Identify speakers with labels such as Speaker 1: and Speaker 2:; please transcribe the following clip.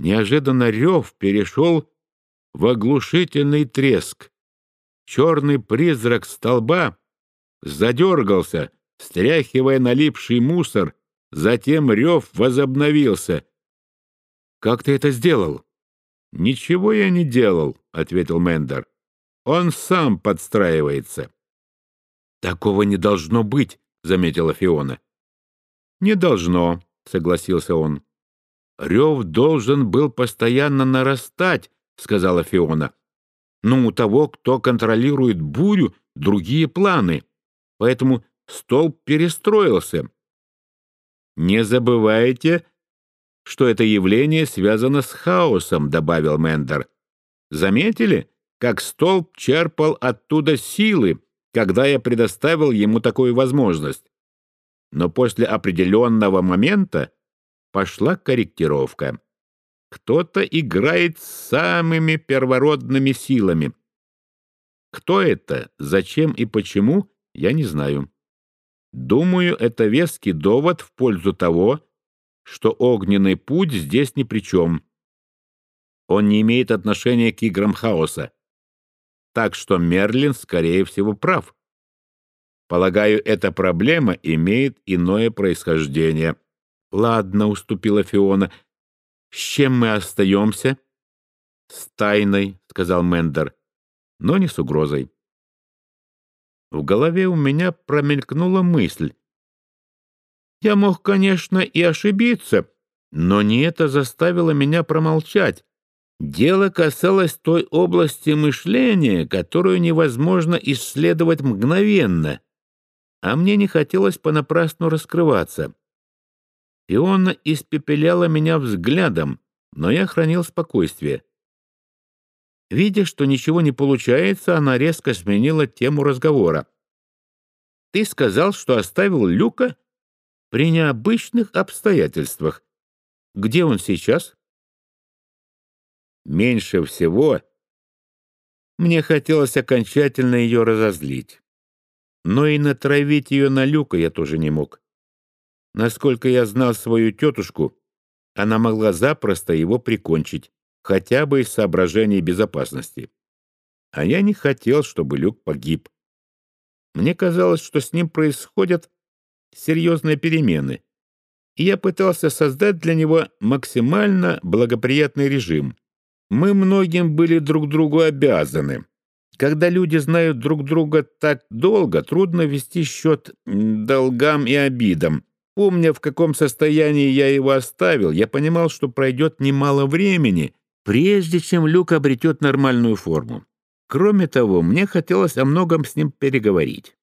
Speaker 1: Неожиданно рев перешел в оглушительный треск. Черный призрак столба задергался, стряхивая налипший мусор, затем рев возобновился. «Как ты это сделал?» «Ничего я не делал», — ответил Мендер. «Он сам подстраивается». «Такого не должно быть», — заметила Фиона. «Не должно», — согласился он. «Рев должен был постоянно нарастать», — сказала Фиона. «Но у того, кто контролирует бурю, другие планы, поэтому столб перестроился». «Не забывайте, что это явление связано с хаосом», — добавил Мендер. «Заметили, как столб черпал оттуда силы, когда я предоставил ему такую возможность? Но после определенного момента пошла корректировка. Кто-то играет с самыми первородными силами. Кто это, зачем и почему, я не знаю. Думаю, это веский довод в пользу того, что огненный путь здесь ни при чем. Он не имеет отношения к играм хаоса. Так что Мерлин, скорее всего, прав. Полагаю, эта проблема имеет иное происхождение. Ладно, уступила Фиона. С чем мы остаемся? С тайной, сказал Мендер, но не с угрозой. В голове у меня промелькнула мысль. Я мог, конечно, и ошибиться, но не это заставило меня промолчать. Дело касалось той области мышления, которую невозможно исследовать мгновенно, а мне не хотелось понапрасну раскрываться. Иона испепеляла меня взглядом, но я хранил спокойствие. Видя, что ничего не получается, она резко сменила тему разговора. «Ты сказал, что оставил Люка при необычных обстоятельствах. Где он сейчас?» Меньше всего мне хотелось окончательно ее разозлить. Но и натравить ее на Люка я тоже не мог. Насколько я знал свою тетушку, она могла запросто его прикончить, хотя бы из соображений безопасности. А я не хотел, чтобы Люк погиб. Мне казалось, что с ним происходят серьезные перемены, и я пытался создать для него максимально благоприятный режим. Мы многим были друг другу обязаны. Когда люди знают друг друга так долго, трудно вести счет долгам и обидам. Помня, в каком состоянии я его оставил, я понимал, что пройдет немало времени, прежде чем Люк обретет нормальную форму. Кроме того, мне хотелось о многом с ним переговорить.